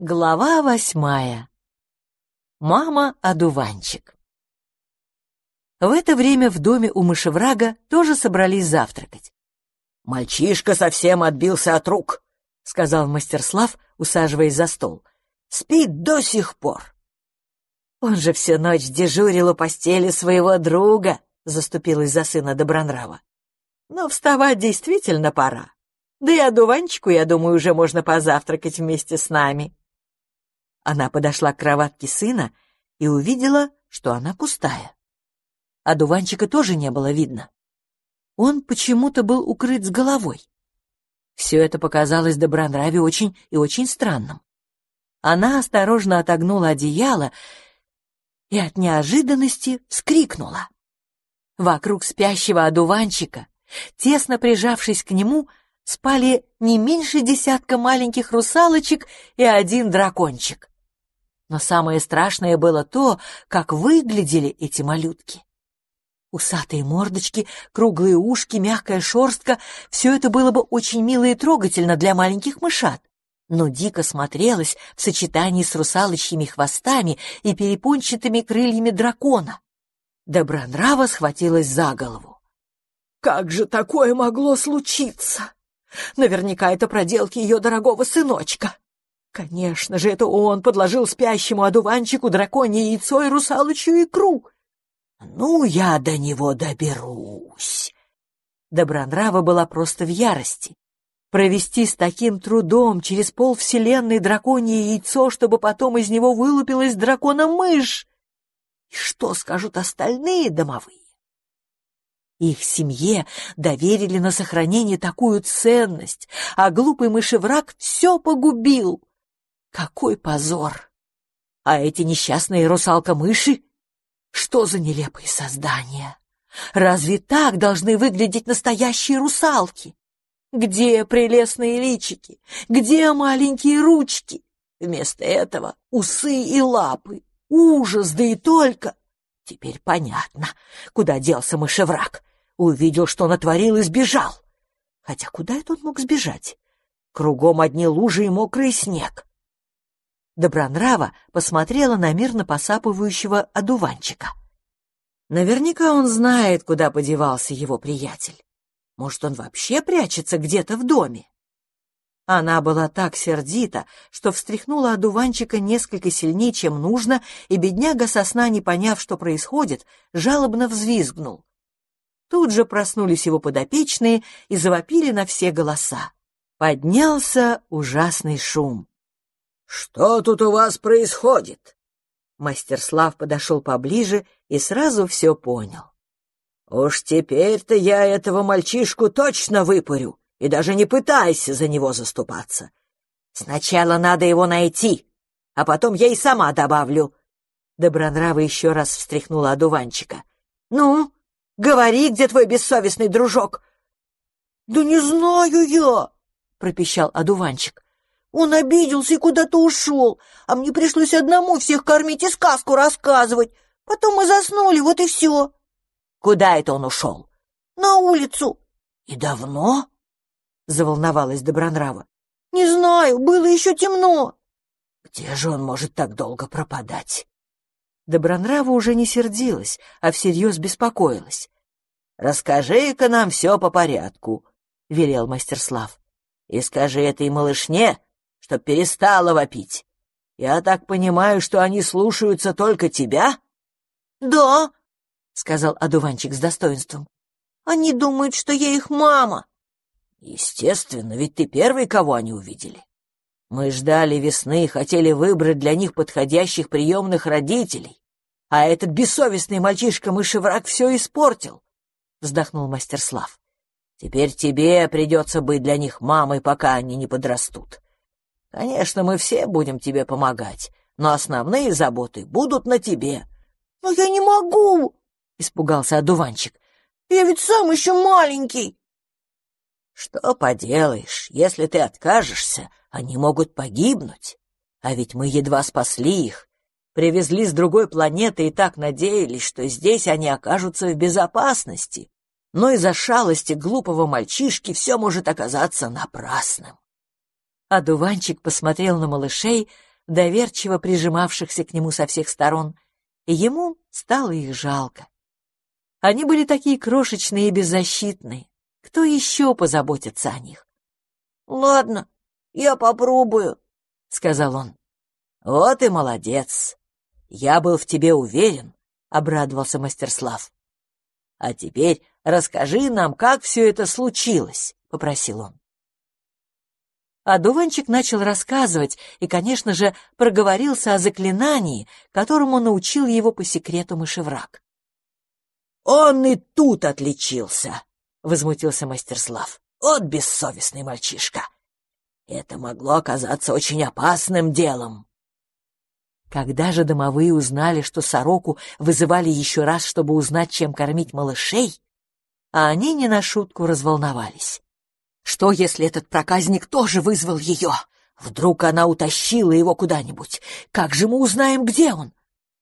Глава восьмая. Мама-одуванчик. В это время в доме у мышеврага тоже собрались завтракать. «Мальчишка совсем отбился от рук», — сказал Мастерслав, усаживаясь за стол. «Спит до сих пор». «Он же всю ночь дежурил у постели своего друга», — заступилась за сына Добронрава. «Но вставать действительно пора. Да и одуванчику, я думаю, уже можно позавтракать вместе с нами». Она подошла к кроватке сына и увидела, что она пустая. А дуванчика тоже не было видно. Он почему-то был укрыт с головой. Все это показалось Добронраве очень и очень странным. Она осторожно отогнула одеяло и от неожиданности вскрикнула. Вокруг спящего одуванчика, тесно прижавшись к нему, спали не меньше десятка маленьких русалочек и один дракончик. Но самое страшное было то, как выглядели эти малютки. Усатые мордочки, круглые ушки, мягкая шерстка — все это было бы очень мило и трогательно для маленьких мышат, но дико смотрелось в сочетании с русалочьими хвостами и перепончатыми крыльями дракона. Добронрава схватилась за голову. «Как же такое могло случиться? Наверняка это проделки ее дорогого сыночка!» Конечно же, это он подложил спящему одуванчику драконье яйцо и русалочью икру. Ну, я до него доберусь. Добронрава была просто в ярости. Провести с таким трудом через полвселенной драконье яйцо, чтобы потом из него вылупилась дракона-мышь. И что скажут остальные домовые? Их семье доверили на сохранение такую ценность, а глупый мышевраг все погубил. Какой позор! А эти несчастные русалка-мыши? Что за нелепые создания? Разве так должны выглядеть настоящие русалки? Где прелестные личики? Где маленькие ручки? Вместо этого усы и лапы. Ужас, да и только! Теперь понятно, куда делся мышевраг. Увидел, что натворил и сбежал. Хотя куда это он мог сбежать? Кругом одни лужи и мокрый снег. Добронрава посмотрела на мирно посапывающего одуванчика. Наверняка он знает, куда подевался его приятель. Может, он вообще прячется где-то в доме? Она была так сердита, что встряхнула одуванчика несколько сильнее, чем нужно, и бедняга со сна, не поняв, что происходит, жалобно взвизгнул. Тут же проснулись его подопечные и завопили на все голоса. Поднялся ужасный шум. «Что тут у вас происходит?» Мастер Слав подошел поближе и сразу все понял. «Уж теперь-то я этого мальчишку точно выпарю, и даже не пытайся за него заступаться. Сначала надо его найти, а потом я и сама добавлю». Добронрава еще раз встряхнула одуванчика. «Ну, говори, где твой бессовестный дружок?» «Да не знаю я», — пропищал одуванчик. Он обиделся и куда-то ушел, а мне пришлось одному всех кормить и сказку рассказывать. Потом мы заснули, вот и все. Куда это он ушел? На улицу. И давно? Заволновалась Добронрава. Не знаю, было еще темно. Где же он может так долго пропадать? Добронрава уже не сердилась, а всерьез беспокоилась. «Расскажи-ка нам все по порядку», — велел Мастерслав. «И скажи этой малышне, чтоб перестала вопить. Я так понимаю, что они слушаются только тебя? — Да, — сказал одуванчик с достоинством. — Они думают, что я их мама. — Естественно, ведь ты первый, кого они увидели. Мы ждали весны и хотели выбрать для них подходящих приемных родителей. А этот бессовестный мальчишка-мышевраг все испортил, — вздохнул мастер Слав. Теперь тебе придется быть для них мамой, пока они не подрастут. Конечно, мы все будем тебе помогать, но основные заботы будут на тебе. — Но я не могу! — испугался одуванчик. — Я ведь сам еще маленький. — Что поделаешь, если ты откажешься, они могут погибнуть. А ведь мы едва спасли их, привезли с другой планеты и так надеялись, что здесь они окажутся в безопасности. Но из-за шалости глупого мальчишки все может оказаться напрасным. Одуванчик посмотрел на малышей, доверчиво прижимавшихся к нему со всех сторон, и ему стало их жалко. Они были такие крошечные и беззащитные. Кто еще позаботится о них? «Ладно, я попробую», — сказал он. «Вот и молодец. Я был в тебе уверен», — обрадовался Мастерслав. «А теперь расскажи нам, как все это случилось», — попросил он. А дуванчик начал рассказывать и, конечно же, проговорился о заклинании, которому научил его по секрету мышевраг. «Он и тут отличился», — возмутился Мастерслав. «Вот бессовестный мальчишка. Это могло оказаться очень опасным делом». Когда же домовые узнали, что сороку вызывали еще раз, чтобы узнать, чем кормить малышей, а они не на шутку разволновались. Что, если этот проказник тоже вызвал ее? Вдруг она утащила его куда-нибудь? Как же мы узнаем, где он?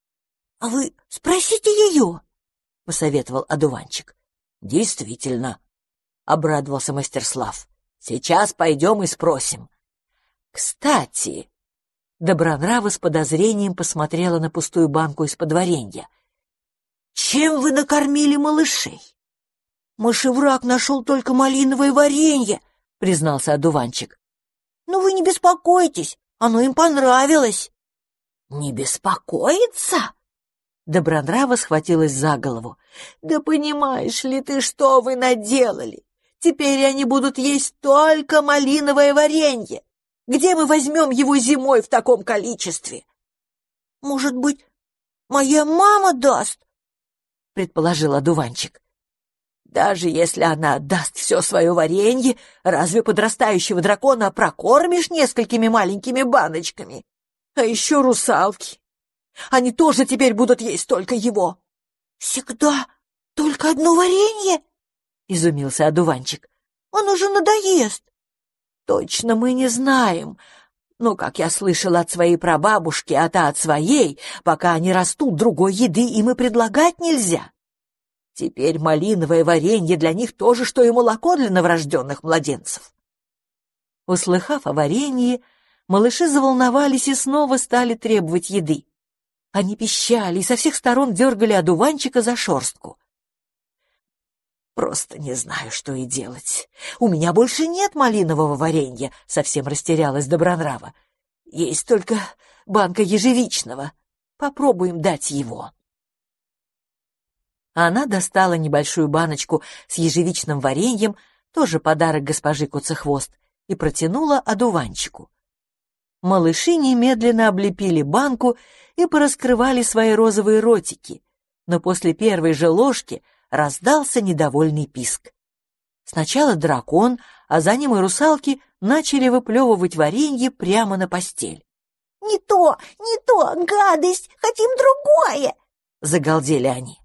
— А вы спросите ее, — посоветовал одуванчик. — Действительно, — обрадовался Мастерслав. — Сейчас пойдем и спросим. — Кстати, Добронрава с подозрением посмотрела на пустую банку из-под варенья. «Чем вы накормили малышей?» «Мышевраг нашел только малиновое варенье», — признался одуванчик. «Но вы не беспокойтесь, оно им понравилось». «Не беспокоиться?» Добронрава схватилась за голову. «Да понимаешь ли ты, что вы наделали? Теперь они будут есть только малиновое варенье. Где мы возьмем его зимой в таком количестве? — Может быть, моя мама даст? — предположил одуванчик. — Даже если она отдаст все свое варенье, разве подрастающего дракона прокормишь несколькими маленькими баночками? А еще русалки. Они тоже теперь будут есть только его. — Всегда только одно варенье? — изумился одуванчик. — Оно же надоест. Точно мы не знаем. Но, как я слышала от своей прабабушки, а та от своей, пока они растут, другой еды им и предлагать нельзя. Теперь малиновое варенье для них тоже, что и молоко для новорожденных младенцев. Услыхав о варенье, малыши заволновались и снова стали требовать еды. Они пищали и со всех сторон дергали одуванчика за шерстку. Просто не знаю, что и делать. У меня больше нет малинового варенья, совсем растерялась Добронрава. Есть только банка ежевичного. Попробуем дать его. Она достала небольшую баночку с ежевичным вареньем, тоже подарок госпожи Куцехвост, и протянула одуванчику. Малыши немедленно облепили банку и пораскрывали свои розовые ротики, но после первой же ложки — раздался недовольный писк. Сначала дракон, а за ним и русалки начали выплевывать варенье прямо на постель. «Не то, не то, гадость, хотим другое!» — загалдели они.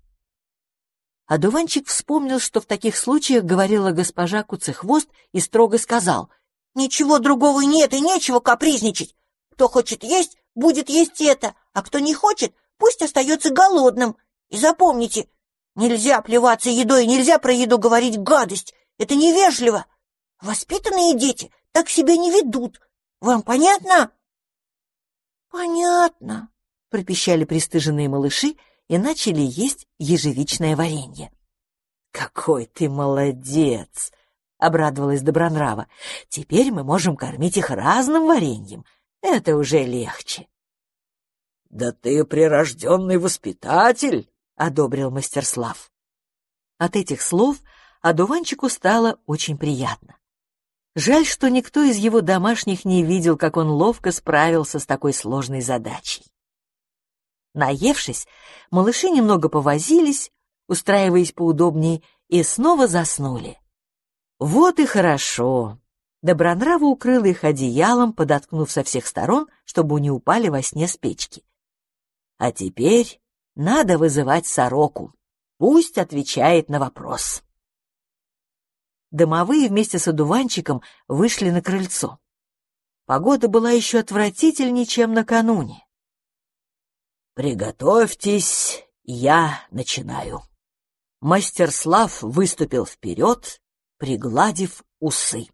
Одуванчик вспомнил, что в таких случаях говорила госпожа Куцехвост и строго сказал, «Ничего другого нет и нечего капризничать. Кто хочет есть, будет есть это, а кто не хочет, пусть остается голодным. И запомните, Нельзя плеваться едой, нельзя про еду говорить гадость. Это невежливо. Воспитанные дети так себя не ведут. Вам понятно? Понятно, пропищали пристыженные малыши и начали есть ежевичное варенье. Какой ты молодец, обрадовалась Добронрава. Теперь мы можем кормить их разным вареньем. Это уже легче. Да ты прирожденный воспитатель, одобрил мастерслав. От этих слов одуванчику стало очень приятно. Жаль, что никто из его домашних не видел, как он ловко справился с такой сложной задачей. Наевшись, малыши немного повозились, устраиваясь поудобнее, и снова заснули. Вот и хорошо. Добронрава укрыла их одеялом, подоткнув со всех сторон, чтобы не упали во сне с печки. А теперь надо вызывать сороку. Пусть отвечает на вопрос. Домовые вместе с одуванчиком вышли на крыльцо. Погода была еще отвратительнее, чем накануне. «Приготовьтесь, я начинаю». Мастер Слав выступил вперед, пригладив усы.